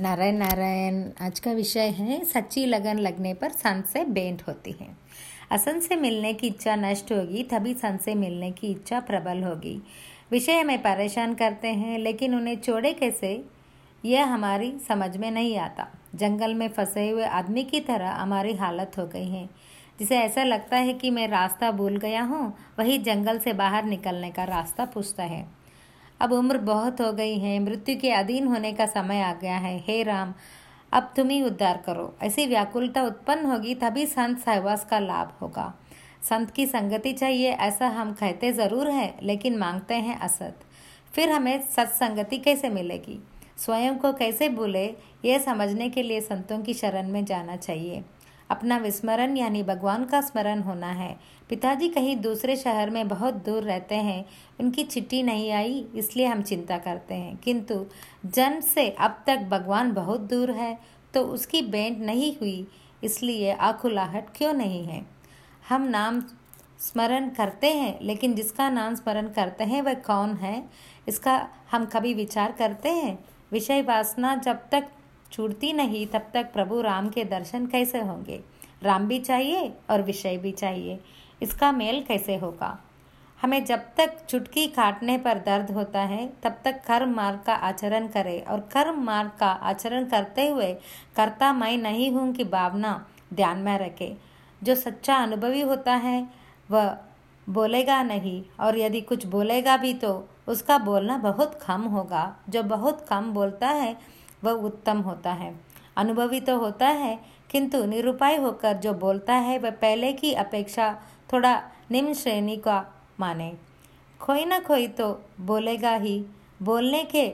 नारायण नारायण आज का विषय है सच्ची लगन लगने पर संत से बेंट होती है। असंत से मिलने की इच्छा नष्ट होगी, तभी संत से मिलने की इच्छा प्रबल होगी। विषय हमें परेशान करते हैं, लेकिन उन्हें छोड़े कैसे? यह हमारी समझ में नहीं आता। जंगल में फंसे हुए आदमी की तरह हमारी हालत हो गई है। जिसे ऐसा लगता है कि मैं रास्ता भूल गया हूँ, वही जंगल से बाहर निकलने का रास्ता पूछता है। अब उम्र बहुत हो गई है, मृत्यु के अधीन होने का समय आ गया है। हे राम, अब तुम ही उद्धार करो। ऐसी व्याकुलता उत्पन्न होगी तभी संत सहवास का लाभ होगा। संत की संगति चाहिए, ऐसा हम कहते ज़रूर है, लेकिन मांगते हैं असत। फिर हमें सत्संगति कैसे मिलेगी? स्वयं को कैसे भूले, यह समझने के लिए संतों की शरण में जाना चाहिए। अपना विस्मरण यानी भगवान का स्मरण होना है। पिताजी कहीं दूसरे शहर में बहुत दूर रहते हैं, उनकी चिट्ठी नहीं आई, इसलिए हम चिंता करते हैं। किंतु जन्म से अब तक भगवान बहुत दूर है तो उसकी बेंट नहीं हुई, इसलिए आखुलाहट क्यों नहीं है? हम नाम स्मरण करते हैं, लेकिन जिसका नाम स्मरण करते हैं वह कौन है? इसका हम कभी विचार करते हैं? विषय वासना जब तक छूटती नहीं, तब तक प्रभु राम के दर्शन कैसे होंगे? राम भी चाहिए और विषय भी चाहिए। इसका मेल कैसे होगा? हमें जब तक चुटकी काटने पर दर्द होता है, तब तक कर्म मार्ग का आचरण करे और कर्म मार्ग का आचरण करते हुए करता मैं नहीं हूँ की भावना ध्यान में रखे। जो सच्चा अनुभवी होता है, वह बोलेगा नहीं और यदि कुछ बोलेगा भी तो उसका बोलना बहुत कम होगा। जो बहुत कम बोलता है वह उत्तम होता है। अनुभवी तो होता है, किंतु निरुपाय होकर जो बोलता है, वह पहले की अपेक्षा थोड़ा निम्न श्रेणी का माने। कोई ना कोई तो बोलेगा ही। बोलने के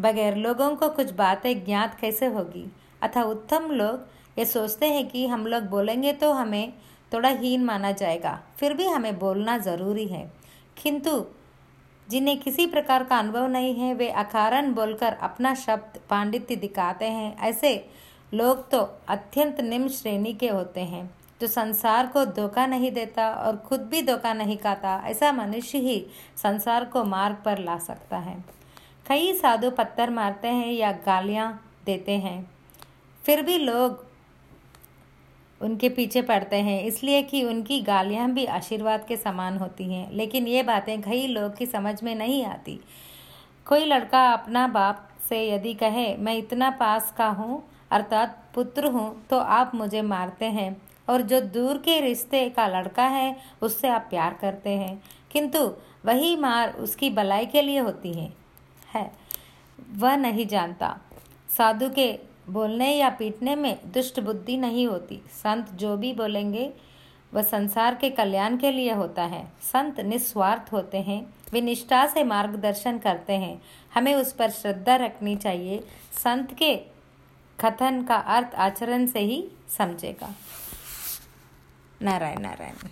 बगैर लोगों को कुछ बातें ज्ञात कैसे होगी? अतः उत्तम लोग ये सोचते हैं कि हम लोग बोलेंगे तो हमें थोड़ा हीन माना जाएगा, फिर भी हमें बोलना ज़रूरी है। किंतु जिन्हें किसी प्रकार का अनुभव नहीं है, वे अकारण बोलकर अपना शब्द पांडित्य दिखाते हैं। ऐसे लोग तो अत्यंत निम्न श्रेणी के होते हैं, जो संसार को धोखा नहीं देता और खुद भी धोखा नहीं खाता। ऐसा मनुष्य ही संसार को मार्ग पर ला सकता है। कई साधु पत्थर मारते हैं या गालियाँ देते हैं। फिर भी लोग उनके पीछे पड़ते हैं, इसलिए कि उनकी गालियाँ भी आशीर्वाद के समान होती हैं। लेकिन ये बातें कई लोग की समझ में नहीं आती। कोई लड़का अपना बाप से यदि कहे, मैं इतना पास का हूँ, अर्थात पुत्र हूँ तो आप मुझे मारते हैं। और जो दूर के रिश्ते का लड़का है, उससे आप प्यार करते हैं। किंतु वही मार उसकी भलाई के लिए होती है। है। वह नहीं जानता। साधु के बोलने या पीटने में दुष्ट बुद्धि नहीं होती। संत जो भी बोलेंगे, वह संसार के कल्याण के लिए होता है। संत निस्वार्थ होते हैं, वे निष्ठा से मार्गदर्शन करते हैं। हमें उस पर श्रद्धा रखनी चाहिए। संत के कथन का अर्थ आचरण से ही समझेगा। नारायण नारायण।